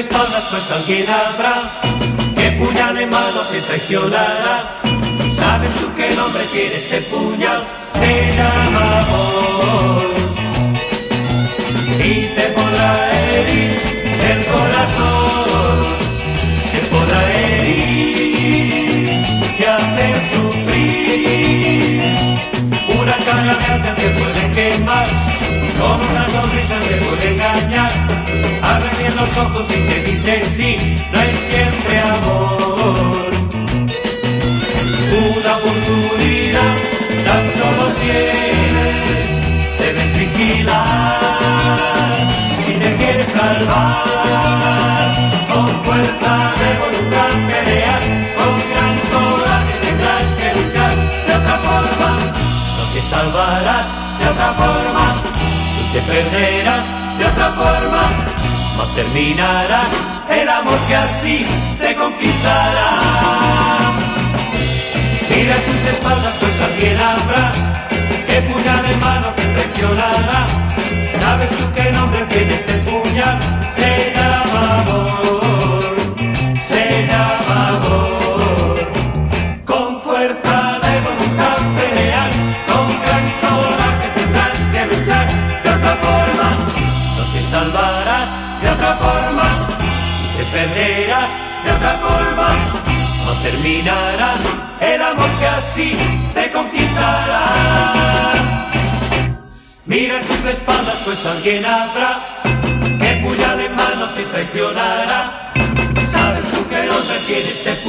espaldas, pues alguien habrá que en mano te traicionará. ¿Sabes tú qué nombre tiene este puñal? Se llama amor. Y te podrá herir el corazón, te podrá herir y hacer sufrir. Una cara grande te puede quemar, con una sonrisa te puede engañar. Abre bien los ojos y te dice sí, no es siempre amor. Una oportunidad tan solo tienes, debes vigilar. Si te quieres salvar, con fuerza de voluntad pelear, con gran coraje tendrás que luchar. De otra forma, no te salvarás, de otra forma, te perderás, de otra forma, no terminarás el amor que así te conquistará. Mira tus espaldas, pues alguien habrá que puñal en mano te traicionará. ¿Sabes tú qué nombre tiene este puñal? Se de otra forma no terminará el amor que así te conquistará. Mira tus espaldas, pues alguien habrá que puñal en mano te traicionará. ¿Sabes tú que nombre tiene este puñal?